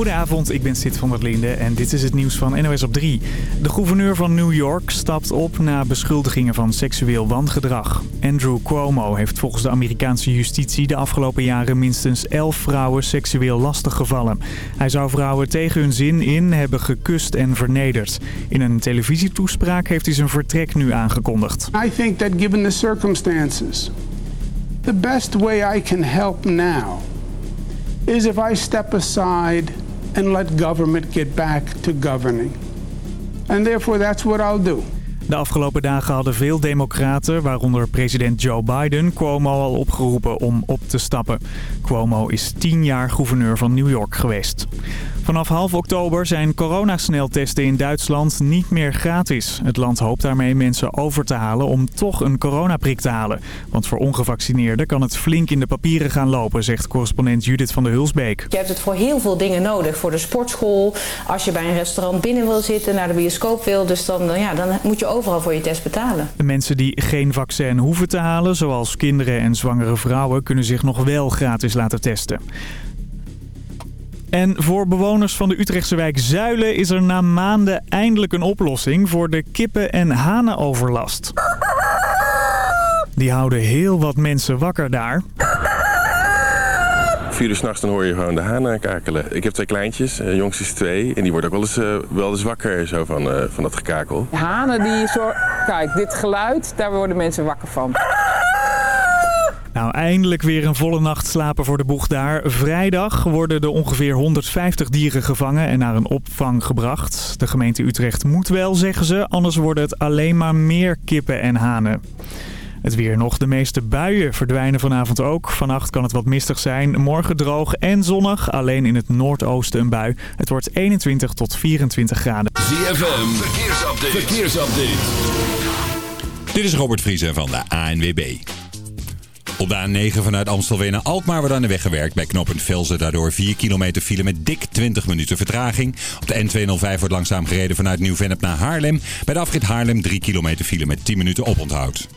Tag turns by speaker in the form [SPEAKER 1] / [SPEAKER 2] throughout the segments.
[SPEAKER 1] Goedenavond, ik ben Sid van der Linde en dit is het nieuws van NOS op 3. De gouverneur van New York stapt op na beschuldigingen van seksueel wangedrag. Andrew Cuomo heeft volgens de Amerikaanse justitie de afgelopen jaren minstens 11 vrouwen seksueel lastiggevallen. Hij zou vrouwen tegen hun zin in hebben gekust en vernederd. In een televisietoespraak heeft hij zijn vertrek nu aangekondigd.
[SPEAKER 2] I think that given the circumstances, the best way I can help now is if I step aside and let government get back to governing. And therefore that's what I'll do.
[SPEAKER 1] De afgelopen dagen hadden veel democraten, waaronder president Joe Biden, Cuomo al opgeroepen om op te stappen. Cuomo is tien jaar gouverneur van New York geweest. Vanaf half oktober zijn coronasneltesten in Duitsland niet meer gratis. Het land hoopt daarmee mensen over te halen om toch een coronaprik te halen. Want voor ongevaccineerden kan het flink in de papieren gaan lopen, zegt correspondent Judith van der Hulsbeek.
[SPEAKER 3] Je hebt het voor heel veel dingen nodig. Voor de sportschool, als je bij een restaurant binnen wil zitten, naar de bioscoop wil. Dus dan, ja, dan moet je overal voor je test betalen.
[SPEAKER 1] De mensen die geen vaccin hoeven te halen, zoals kinderen en zwangere vrouwen, kunnen zich nog wel gratis laten testen. En voor bewoners van de Utrechtse wijk Zuilen is er na maanden eindelijk een oplossing voor de kippen- en hanenoverlast. Die houden heel wat mensen wakker daar.
[SPEAKER 4] Vier uur s'nachts dan hoor je gewoon de hanen kakelen. Ik heb twee kleintjes, uh, jongste is twee. En die worden ook wel eens, uh, wel eens wakker zo van, uh, van dat gekakel.
[SPEAKER 5] Hanen die zo... Kijk, dit geluid, daar worden mensen wakker van.
[SPEAKER 1] Nou, eindelijk weer een volle nacht slapen voor de boeg daar. Vrijdag worden er ongeveer 150 dieren gevangen en naar een opvang gebracht. De gemeente Utrecht moet wel, zeggen ze, anders worden het alleen maar meer kippen en hanen. Het weer nog. De meeste buien verdwijnen vanavond ook. Vannacht kan het wat mistig zijn. Morgen droog en zonnig. Alleen in het noordoosten een bui. Het wordt 21 tot 24 graden.
[SPEAKER 6] ZFM. Verkeersupdate. Verkeersupdate. Dit is Robert Vriezen van de ANWB. Op de A9 vanuit Amstelveen naar Alkmaar wordt aan de weg gewerkt. Bij knooppunt Velzen daardoor 4 kilometer file met dik 20 minuten vertraging. Op de N205 wordt langzaam gereden vanuit Nieuw-Vennep naar Haarlem. Bij de afrit Haarlem 3 kilometer file met 10 minuten oponthoud.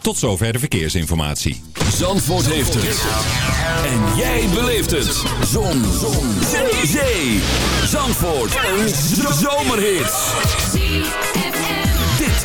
[SPEAKER 6] Tot zover de verkeersinformatie.
[SPEAKER 7] Zandvoort heeft het. En jij beleeft het. Zon. Zon. Zee. Zee. Zandvoort. Een zomerhit.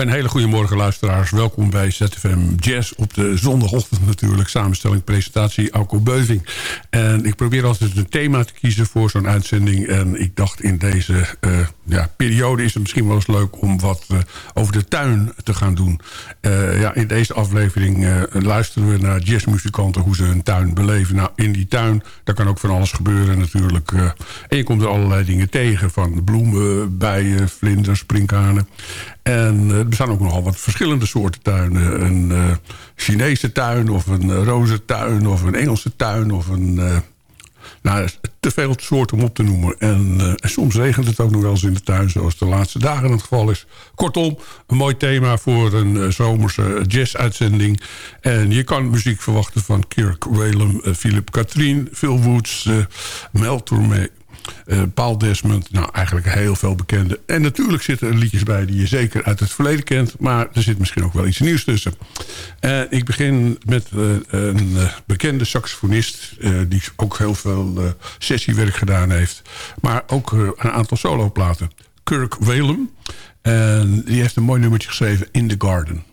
[SPEAKER 8] Een hele goede morgen luisteraars. Welkom bij ZFM Jazz op de zondagochtend natuurlijk. Samenstelling, presentatie, Alco Beuving. En ik probeer altijd een thema te kiezen voor zo'n uitzending. En ik dacht in deze uh, ja, periode is het misschien wel eens leuk om wat uh, over de tuin te gaan doen. Uh, ja, in deze aflevering luisteren we naar jazzmuzikanten hoe ze hun tuin beleven. Nou, in die tuin, daar kan ook van alles gebeuren natuurlijk. en je komt er allerlei dingen tegen. Van bloemen, bijen, vlinders, sprinkhanen. En er bestaan ook nogal wat verschillende soorten tuinen. Een uh, Chinese tuin of een uh, rozentuin of een Engelse tuin of een... Uh, nou, te veel soorten om op te noemen. En, soms regent het ook nog wel eens in de tuin, zoals de laatste dagen het geval is. Kortom, een mooi thema voor een zomerse jazz-uitzending. En je kan muziek verwachten van Kirk Whalum, Philip Katrien, Phil Woods, Mel uh, Paul Desmond, nou eigenlijk heel veel bekende. En natuurlijk zitten er liedjes bij die je zeker uit het verleden kent. Maar er zit misschien ook wel iets nieuws tussen. Uh, ik begin met uh, een bekende saxofonist... die ook heel veel sessiewerk gedaan heeft. Maar ook een aantal soloplaten. Kirk Whalum. En die heeft een mooi nummertje geschreven, In the Garden.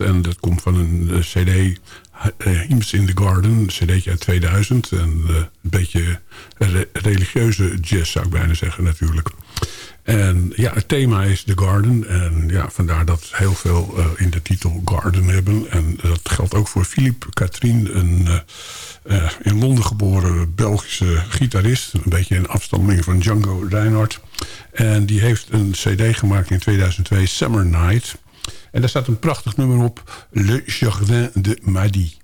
[SPEAKER 8] En dat komt van een eh, cd, Hymns in the Garden. Een cd'tje uit 2000. En uh, een beetje re religieuze jazz zou ik bijna zeggen natuurlijk. En ja, het thema is The Garden. En ja, vandaar dat heel veel in de titel Garden hebben. En dat geldt ook voor Philippe Katrien, een in Londen geboren Belgische gitarist. Een beetje een afstammeling van Django Reinhardt. En die heeft een cd gemaakt in 2002, Summer Night. En daar staat een prachtig nummer op, Le Jardin de Madi.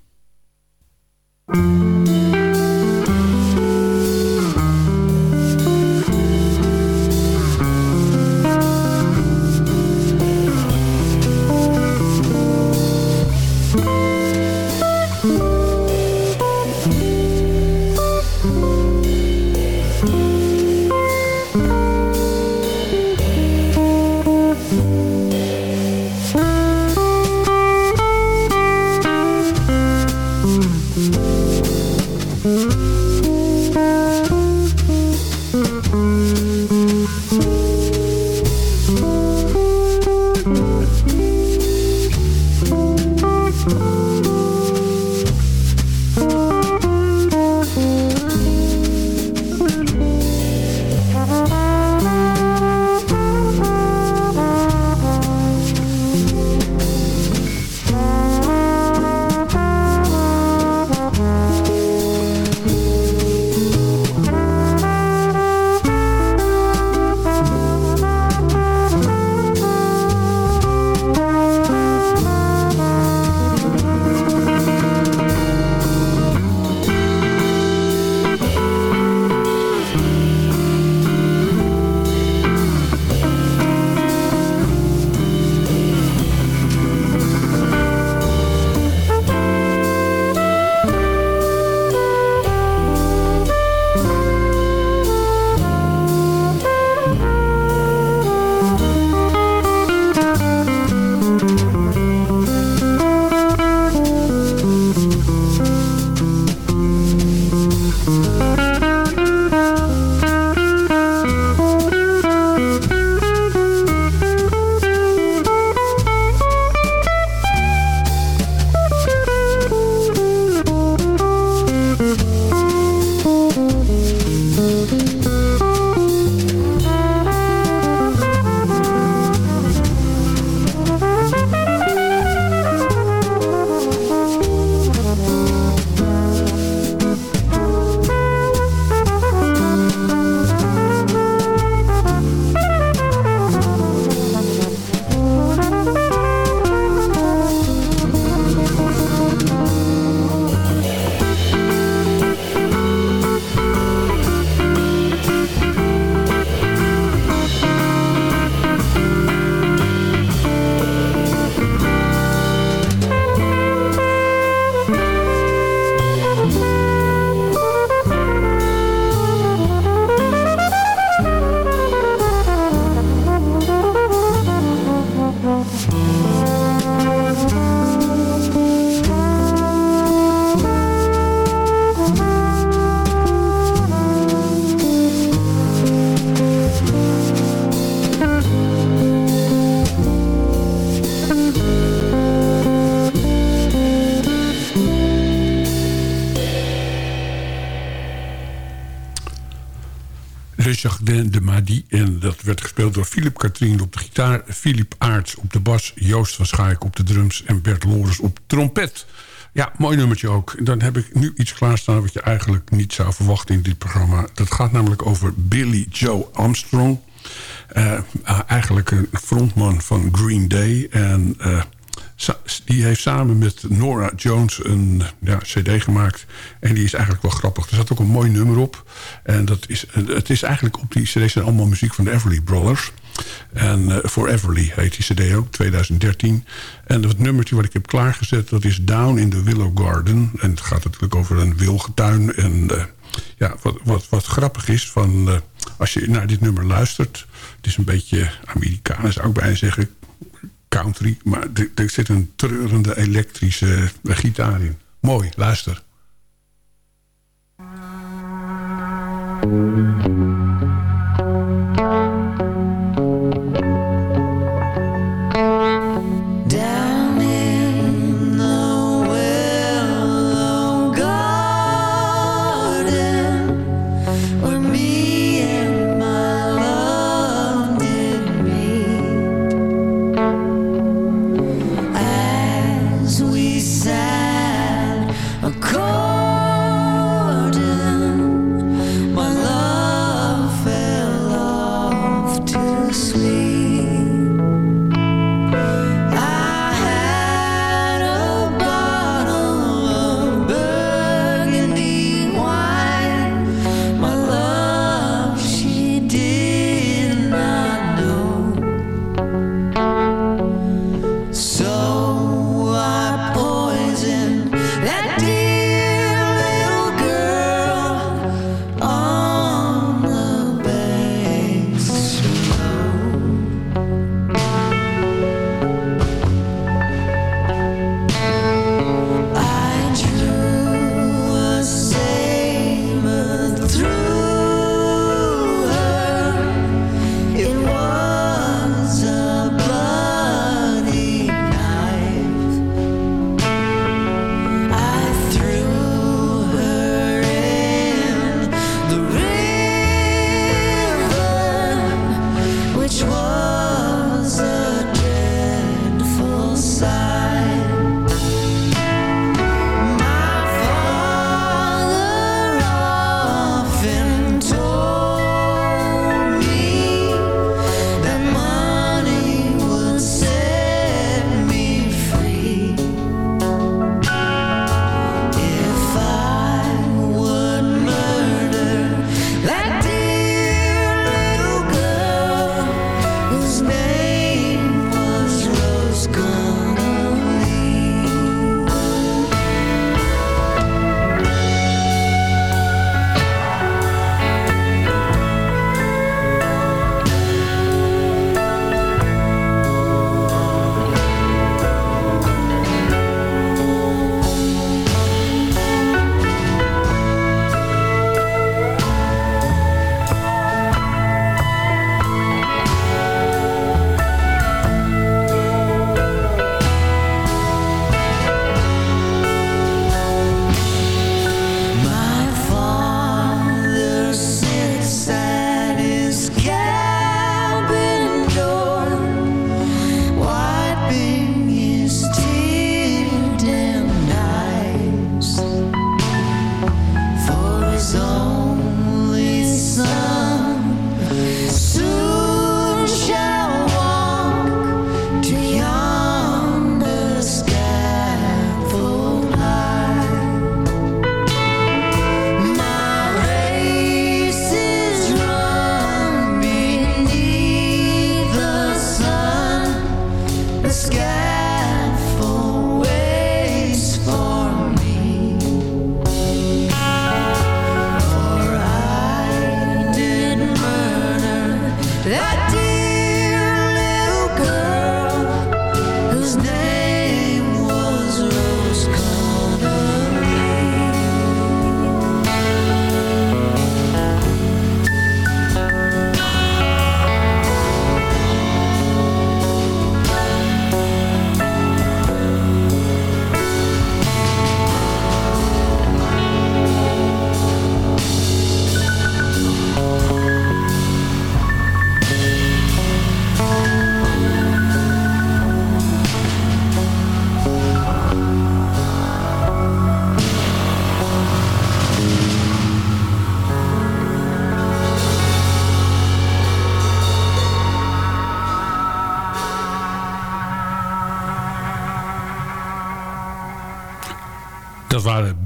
[SPEAKER 8] Philip Katrien op de gitaar... Philip Aarts op de bas, Joost van Schaik op de drums... en Bert Loris op trompet. Ja, mooi nummertje ook. Dan heb ik nu iets klaarstaan wat je eigenlijk niet zou verwachten in dit programma. Dat gaat namelijk over Billy Joe Armstrong. Uh, eigenlijk een frontman van Green Day. En uh, die heeft samen met Nora Jones een ja, cd gemaakt. En die is eigenlijk wel grappig. Er zat ook een mooi nummer op. En dat is, het is eigenlijk op die cd zijn allemaal muziek van de Everly Brothers. En uh, For Everly heet die cd ook, 2013. En het nummertje wat ik heb klaargezet, dat is Down in the Willow Garden. En het gaat natuurlijk over een wilgetuin. En uh, ja, wat, wat, wat grappig is, van, uh, als je naar dit nummer luistert... het is een beetje Amerikaans, zou ik bijna zeggen country. Maar er zit een treurende elektrische gitaar in. Mooi, luister.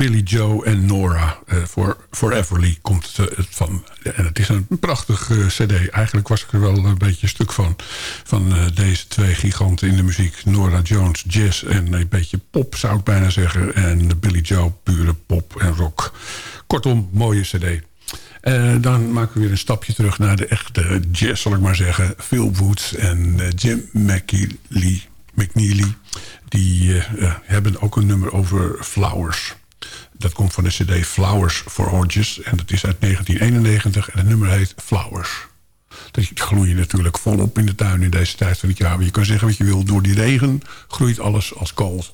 [SPEAKER 8] Billy Joe en Nora. Uh, voor Foreverly komt het van. En het is een prachtig cd. Eigenlijk was ik er wel een beetje stuk van. Van deze twee giganten in de muziek. Nora Jones, jazz en een beetje pop zou ik bijna zeggen. En Billy Joe, pure pop en rock. Kortom, mooie cd. Uh, dan maken we weer een stapje terug naar de echte jazz, zal ik maar zeggen. Phil Woods en uh, Jim McNeely. McNeely die uh, hebben ook een nummer over Flowers. Dat komt van de cd Flowers for Orges. En dat is uit 1991 en het nummer heet Flowers. Dat groeien natuurlijk volop in de tuin in deze tijd van het jaar. Maar je kan zeggen wat je wil. Door die regen groeit alles als kool.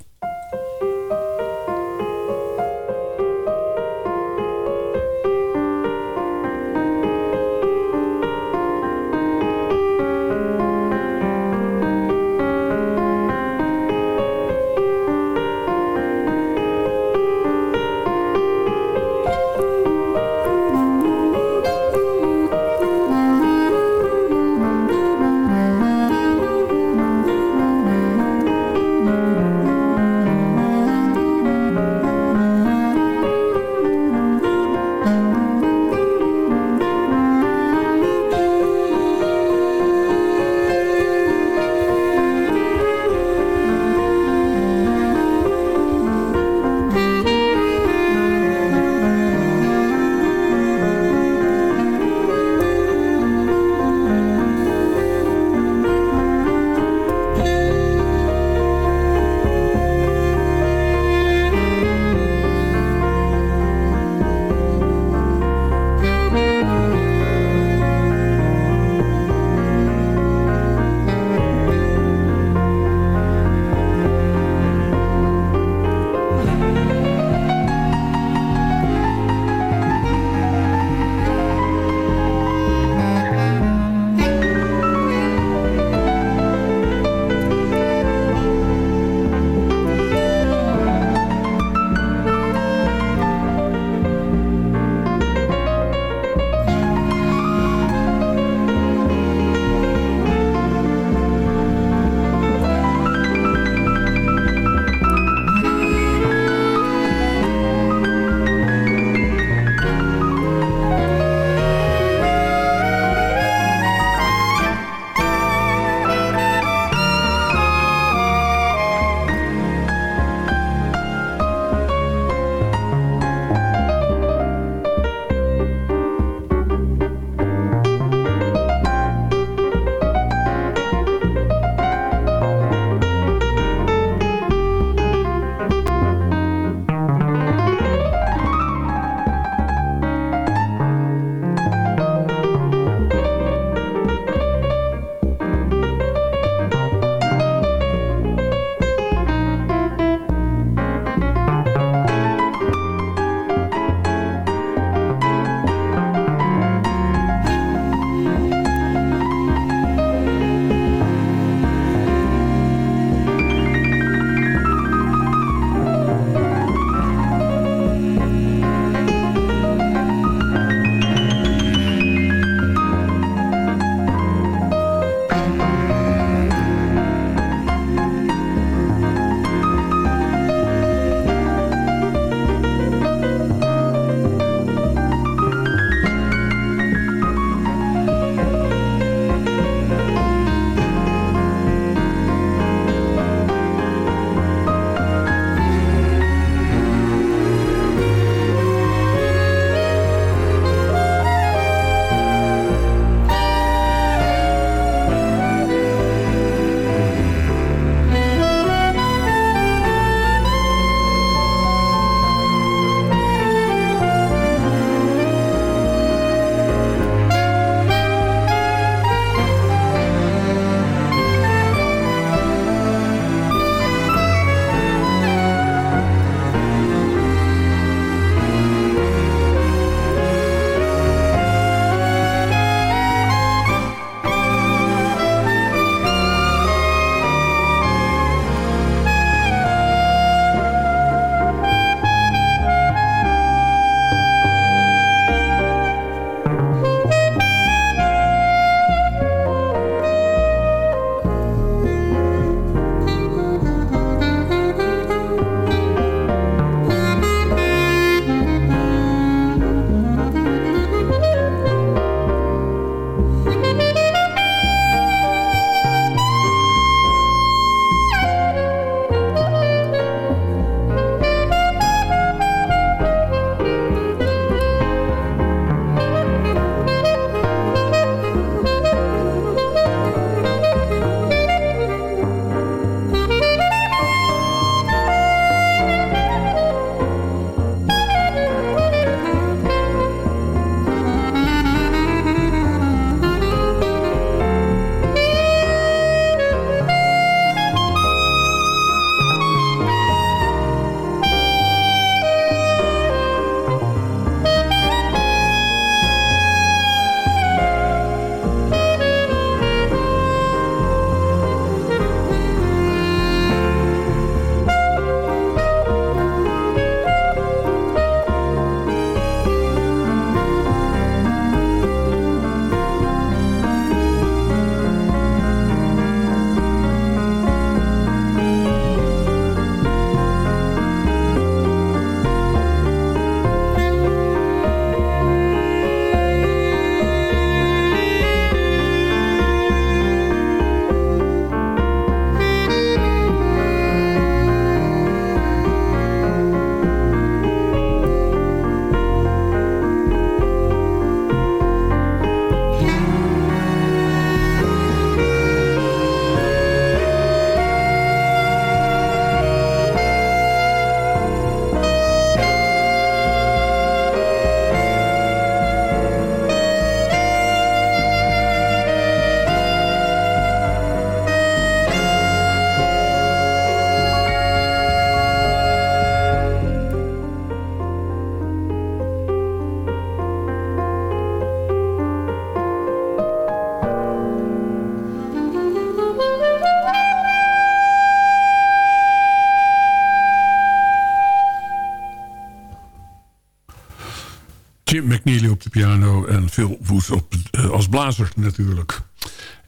[SPEAKER 8] Piano en Phil Woes op, uh, als blazer natuurlijk.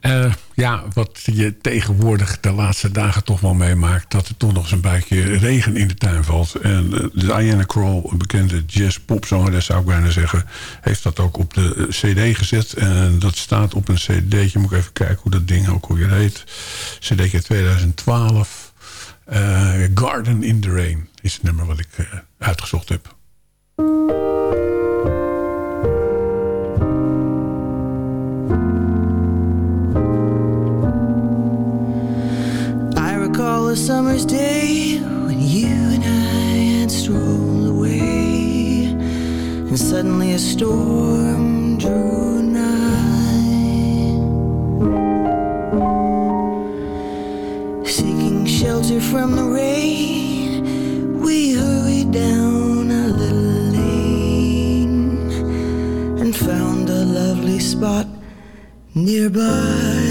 [SPEAKER 8] Uh, ja, wat je tegenwoordig de laatste dagen toch wel meemaakt... dat er toch nog eens een beetje regen in de tuin valt. En uh, Diana Krall, een bekende jazz-popzanger, zou ik bijna zeggen... heeft dat ook op de cd gezet. En dat staat op een cd'tje. Moet ik even kijken hoe dat ding ook alweer heet. Cd'tje 2012. Uh, Garden in the Rain is het nummer wat ik uitgezocht heb.
[SPEAKER 9] A summer's day when you and I had strolled away, and suddenly a storm drew nigh. Seeking shelter from the rain, we hurried down a little lane and found a lovely spot nearby.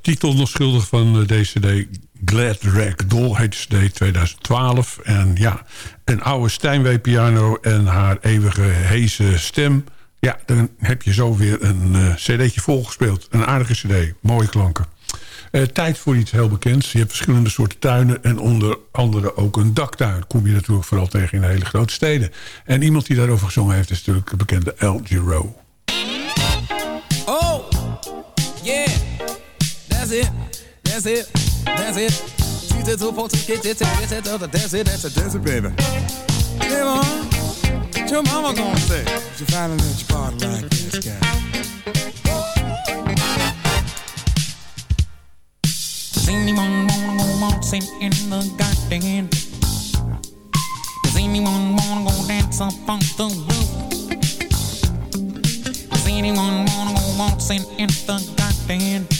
[SPEAKER 8] Titel nog schuldig van eh, deze CD. Glad Rag Doll heet de CD 2012. En ja, een oude Steinway piano en haar eeuwige heese stem. Ja, dan heb je zo weer een eh, cd'tje volgespeeld. Een aardige cd, mooie klanken. Eh, tijd voor iets heel bekends. Je hebt verschillende soorten tuinen en onder andere ook een daktuin. Kom je natuurlijk vooral tegen in hele grote steden. En iemand die daarover gezongen heeft is natuurlijk de bekende Al Giro.
[SPEAKER 10] That's it, that's it, that's it. Treat it to folks, get it, get it, that's it, that's it, that's it, baby. Hey, mom, what your mama gonna say? She finally let you party like this guy.
[SPEAKER 11] Does anyone wanna go waltzing in the garden? Does anyone wanna go dance up on the roof? Does anyone wanna go waltzing in the garden?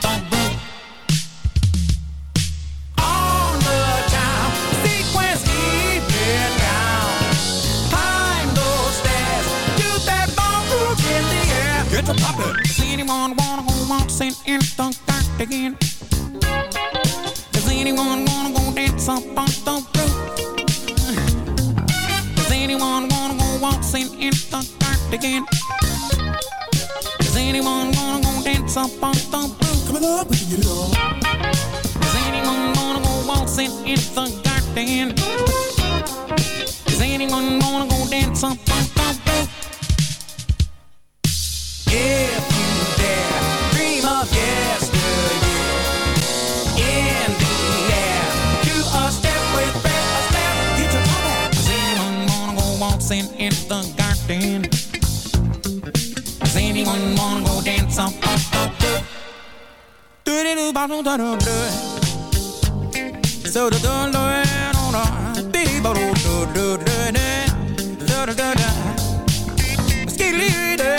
[SPEAKER 11] poppin'. Does anyone wanna go waltzing in the garden? Does anyone wanna go dance up on the roof? Does anyone wanna go waltzing in the dark again? Does anyone wanna go dance up on the roof? Come on up, we can get it on. Does anyone wanna go waltzing in the garden? Does anyone wanna go dance up on the roof? If garden? Does anyone wanna go dance up on the roof? Do do do ba do do do do. So do do do do do. Dee ba do do do do do. Do do do do. Skidly do.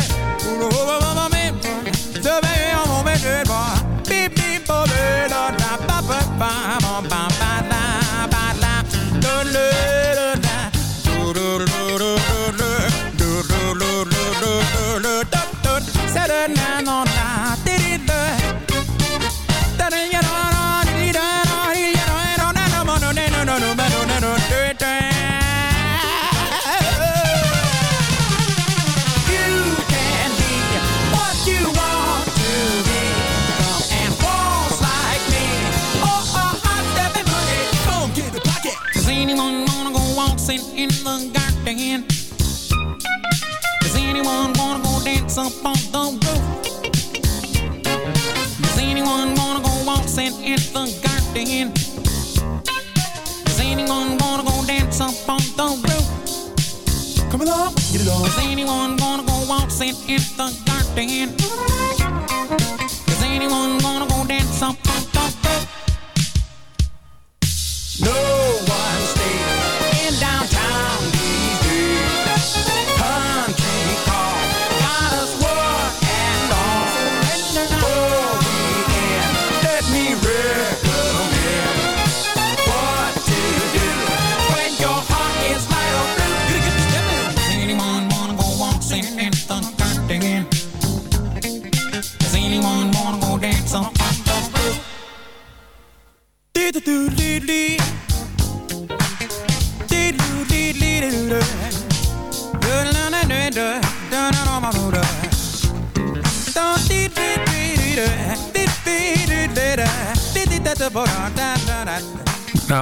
[SPEAKER 11] dancing in the garden.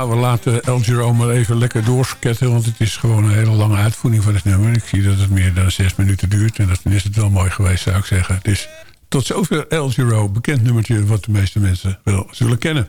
[SPEAKER 8] We laten El Giro maar even lekker doorsketten... want het is gewoon een hele lange uitvoering van het nummer. Ik zie dat het meer dan zes minuten duurt... en dan is het wel mooi geweest, zou ik zeggen. Is tot zover El Giro, bekend nummertje... wat de meeste mensen wel zullen kennen.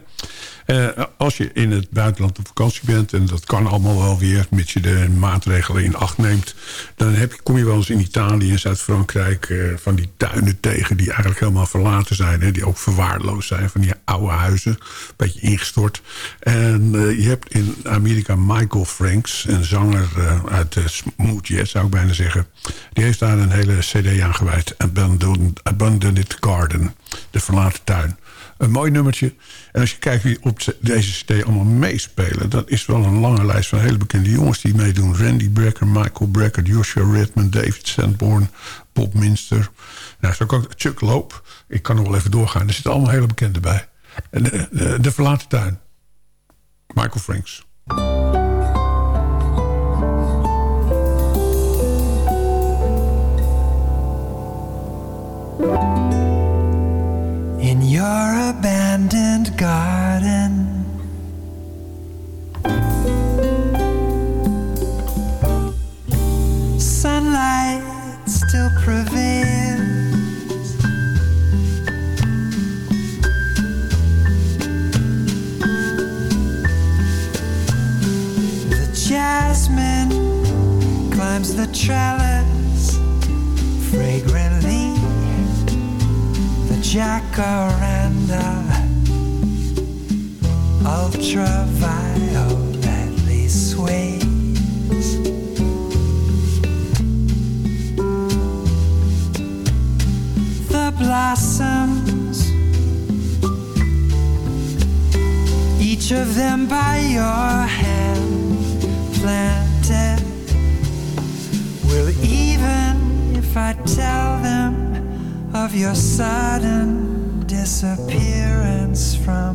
[SPEAKER 8] Eh, als je in het buitenland op vakantie bent... en dat kan allemaal wel weer, mits je de maatregelen in acht neemt... dan heb je, kom je wel eens in Italië en Zuid-Frankrijk... eh, van die tuinen tegen die eigenlijk helemaal verlaten zijn. Hè, die ook verwaarloosd zijn, van die oude huizen. Een beetje ingestort. En eh, je hebt in Amerika Michael Franks, een zanger uit de smooth zou ik bijna zeggen. Die heeft daar een hele cd aan gewijd. Abandoned Garden, de verlaten tuin. Een mooi nummertje. En als je kijkt wie op deze cd allemaal meespelen... dat is wel een lange lijst van hele bekende jongens die meedoen. Randy Brecker, Michael Brecker, Joshua Redmond, David Sanborn, Bob Minster. Nou, zo ik, Chuck Loop. Ik kan nog wel even doorgaan. Er zitten allemaal hele bekende bij. De verlaten tuin. Michael Franks.
[SPEAKER 12] Abandoned garden. Sunlight still prevails. The jasmine climbs the trellis fragrantly the jacaranda ultravioletly sways. The blossoms each of them by your hand planted. Will even if I tell them of your sudden disappearance from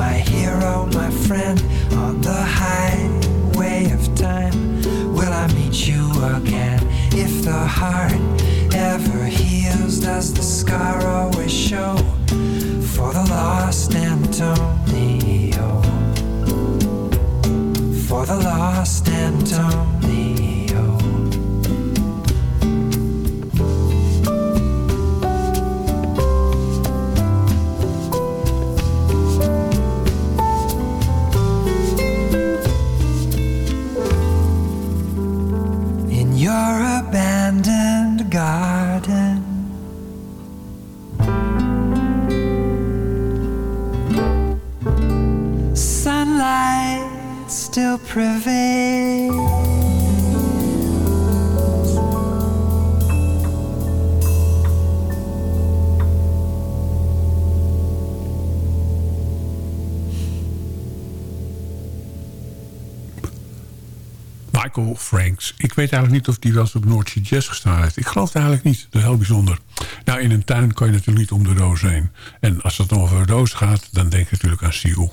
[SPEAKER 12] my hero, my friend, on the highway of time. Will I meet you again? If the heart ever heals, does the scar always show for the lost Antonio? For the lost Antonio. still prevail.
[SPEAKER 13] Michael Franks. Ik weet eigenlijk niet of die wel eens op Noordse Jazz gestaan heeft. Ik geloof het eigenlijk niet. Dat is heel bijzonder. Nou, in een tuin kan je natuurlijk niet om de roos heen. En als het nog over een roos gaat, dan denk je natuurlijk aan Seal.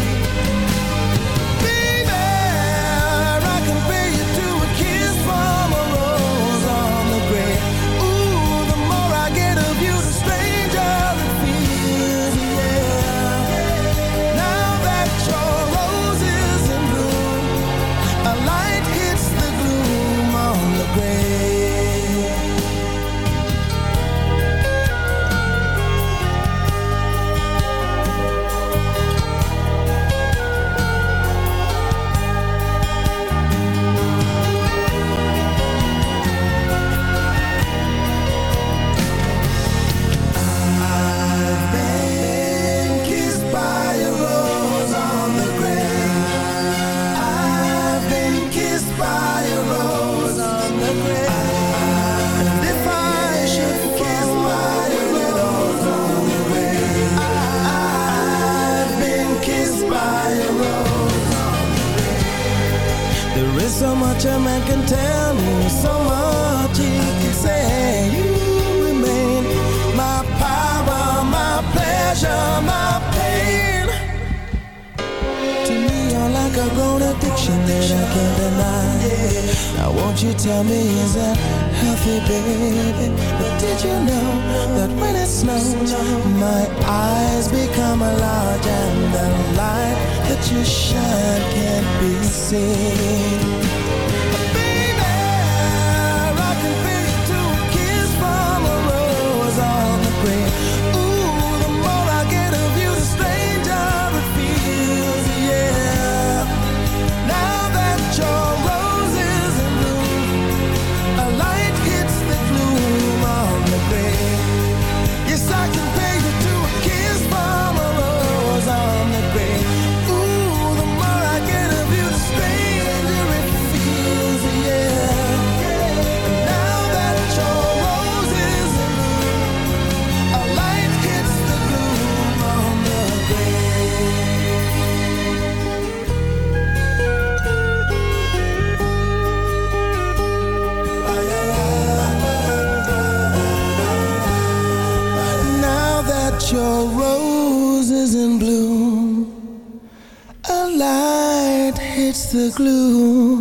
[SPEAKER 13] the glue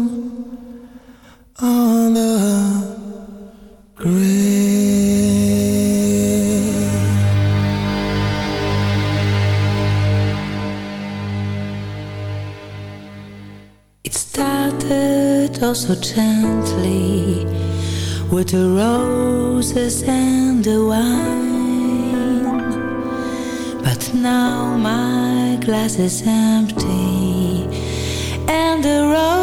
[SPEAKER 13] on the grave. It
[SPEAKER 9] started oh so gently with the roses and the wine, but now my glass is empty the road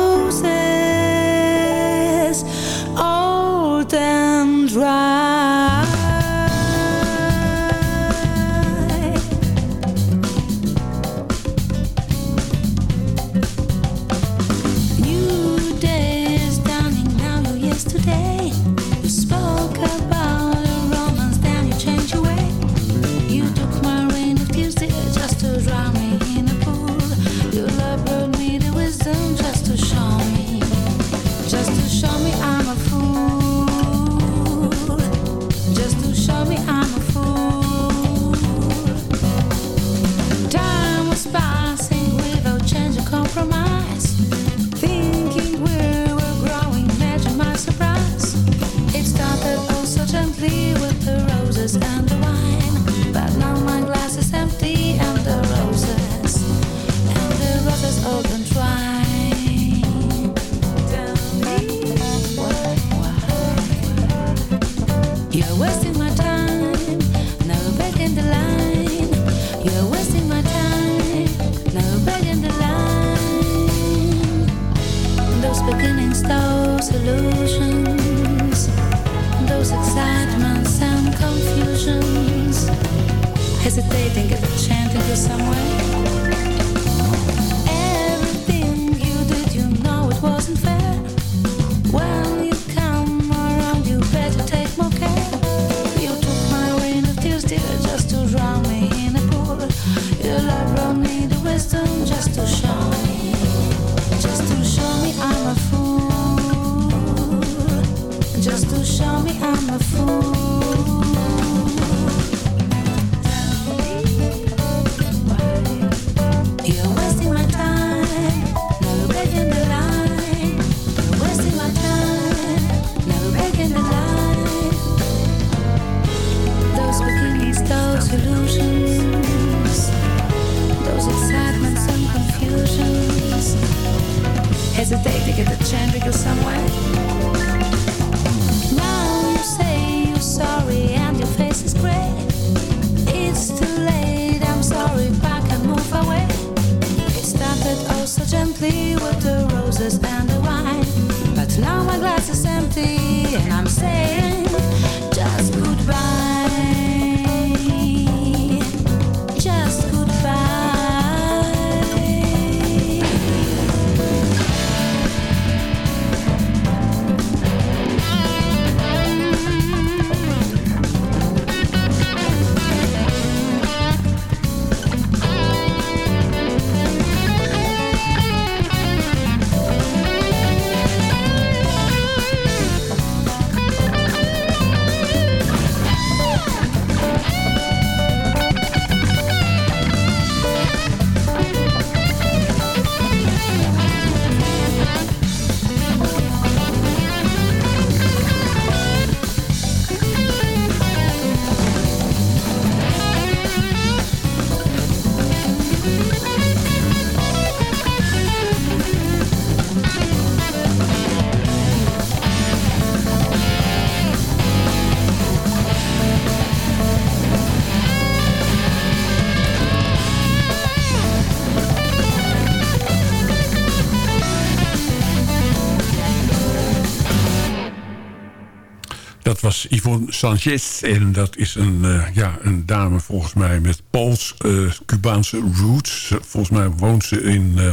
[SPEAKER 9] was
[SPEAKER 8] Yvonne Sanchez. En dat is een, eh, ja, een dame volgens mij met Pools-Cubaanse roots. Volgens mij woont ze in, eh,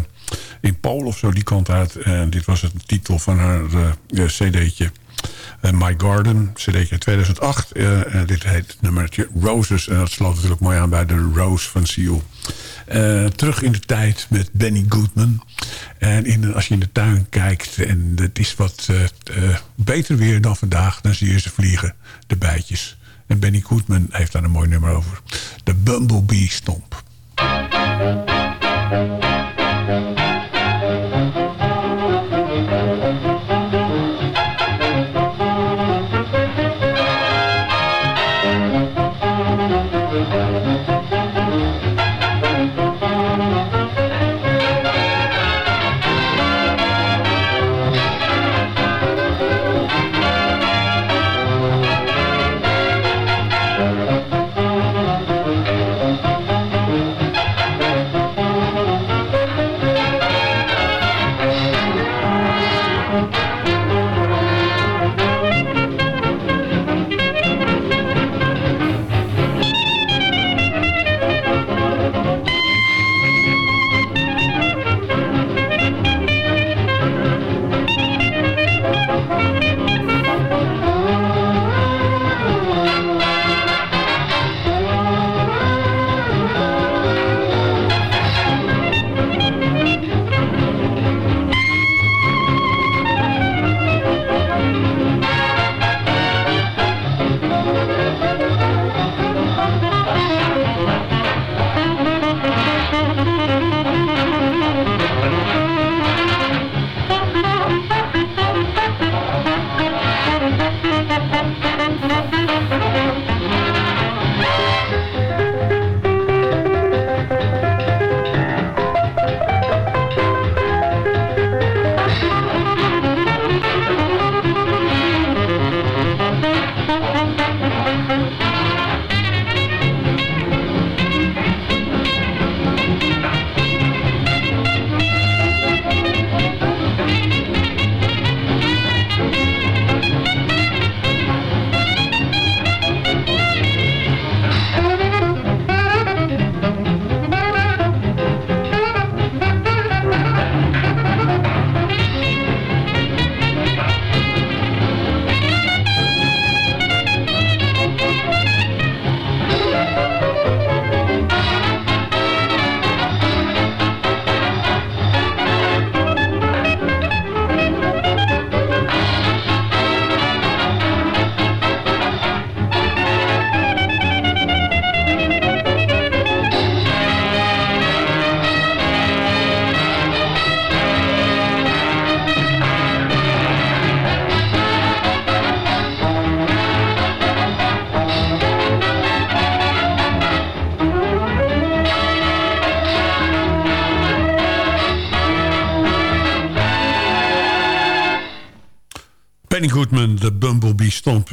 [SPEAKER 8] in Polen of zo, die kant uit. En dit was het titel van haar eh, cd'tje. Eh, My Garden, cd'tje 2008. Eh, en dit heet het nummertje Roses. En dat sloot natuurlijk mooi aan bij de Rose van Seal. Eh, terug in de tijd met Benny Goodman. En in, als je in de tuin kijkt en het is wat eh, eh, beter weer dan vandaag... dan zie je ze vliegen, de bijtjes. En Benny Goodman heeft daar een mooi nummer over. De Bumblebee Stomp.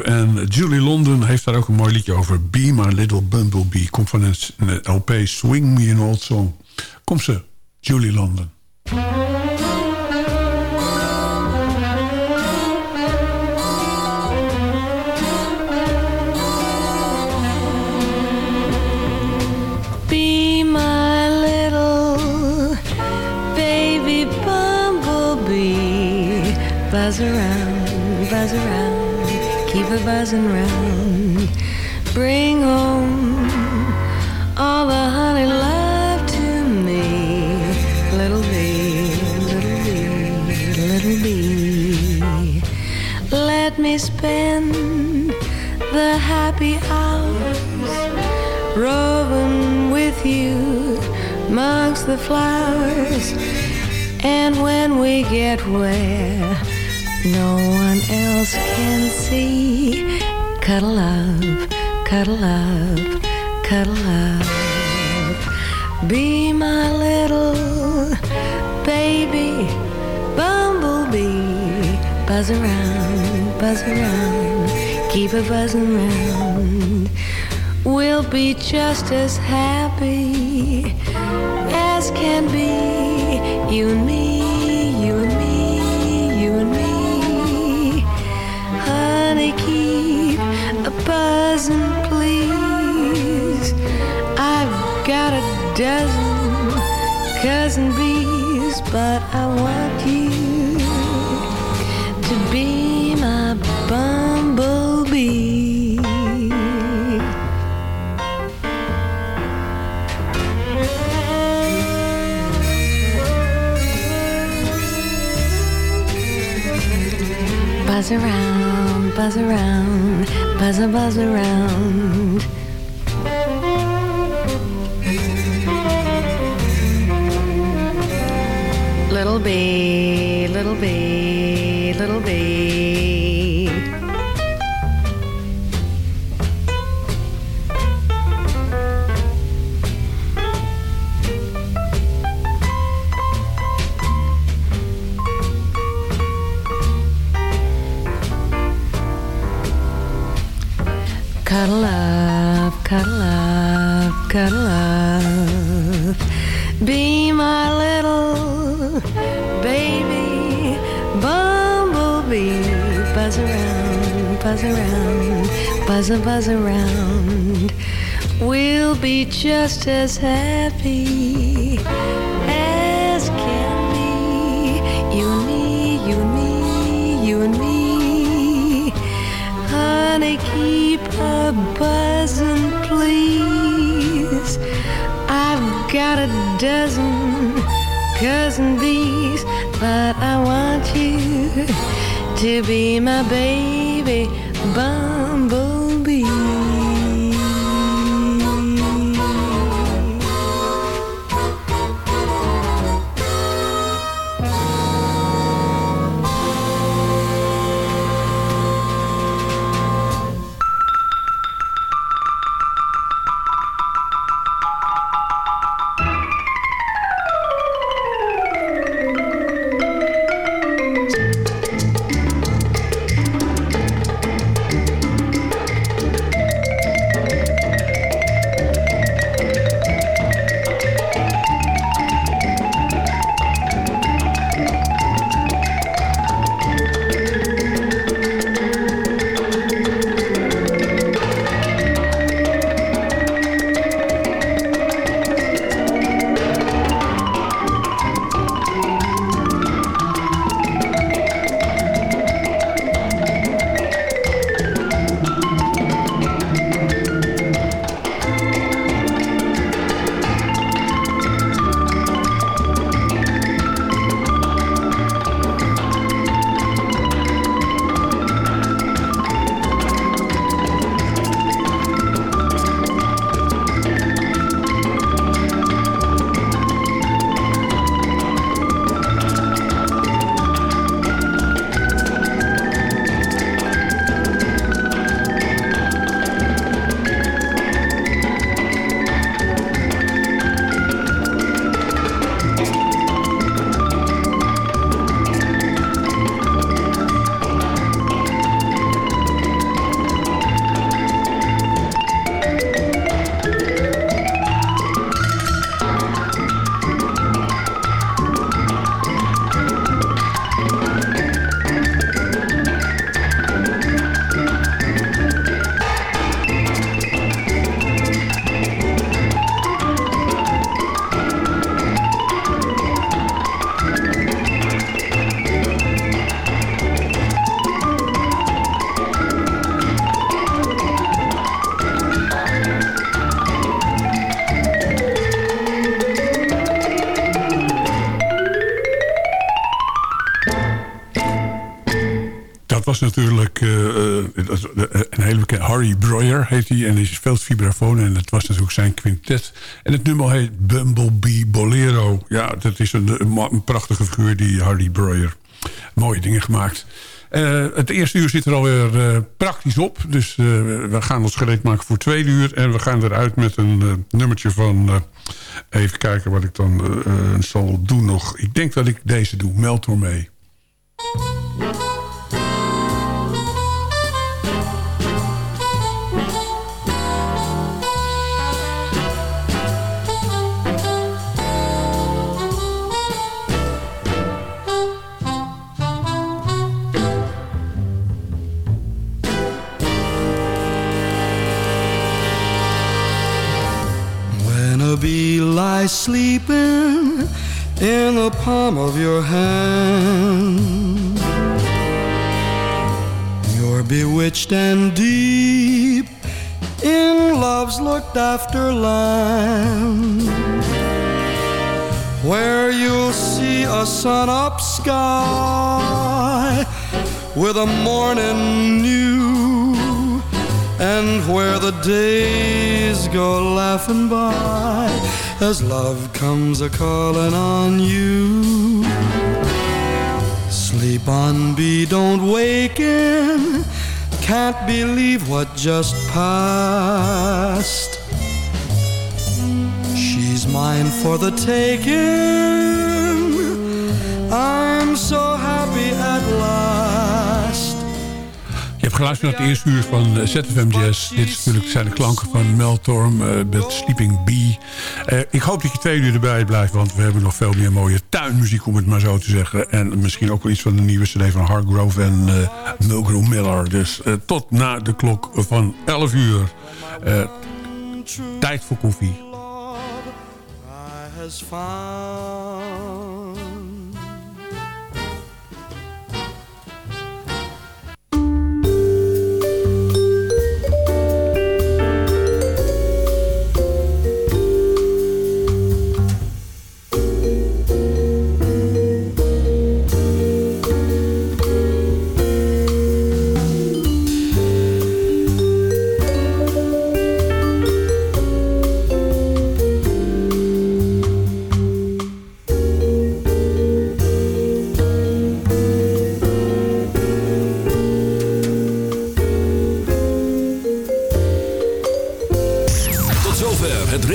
[SPEAKER 8] En Julie London heeft daar ook een mooi liedje over. Be My Little Bumblebee. Komt van een, LP Swing Me an Old Song. Kom ze, Julie London.
[SPEAKER 9] Be my little baby bumblebee. Buzz around, buzzing round. Bring home all the honey love to me. Little bee, little bee, little bee. Let me spend the happy hours roving with you amongst the flowers. And when we get where no one else can see, cuddle up, cuddle up, cuddle up. Be my little baby bumblebee. Buzz around, buzz around, keep a buzzing round. We'll be just as happy as can be. You and me, dozen cousin bees, but I want you to be my bumblebee. Buzz around, buzz around, buzz a buzz around. Little bee, little bee, buzz a buzz around. We'll be just as happy as can be. You and me, you and me, you and me. Honey, keep a buzzing, please. I've got a dozen cousin bees, but I want you to be my baby bumblebee.
[SPEAKER 8] Heet hij en hij speelt vibrafoon. En dat was natuurlijk zijn quintet. En het nummer heet Bumblebee Bolero. Ja, dat is een, prachtige figuur, die Harry Breuer. Mooie dingen gemaakt. Eh, het eerste uur zit er alweer uh, praktisch op. Dus uh, we gaan ons gereed maken voor twee uur. En we gaan eruit met een nummertje van... even kijken wat ik dan zal doen nog. Ik denk dat ik deze doe. Meld door mee.
[SPEAKER 14] Lies sleeping in the palm of your hand. You're bewitched and deep in love's looked after land. Where you'll see a sun up sky with a morning new and where the days go laughing by as love comes a calling on you. Sleep on, be don't waken. Can't believe what just passed. She's mine for the taking. I'm so happy at last.
[SPEAKER 8] Hebt geluisterd naar het eerste uur van eh, ZFM Jazz. Dit is natuurlijk zijn de klanken van Mel Torm uh, met Sleeping Bee. Uh, ik hoop dat je twee uur erbij blijft, want we hebben nog veel meer mooie tuinmuziek, om het maar zo te zeggen. En misschien ook wel iets van de nieuwe cd van Hargrove en uh, Mulgrew Miller. Dus tot na de klok van 11 uur. tijd voor koffie.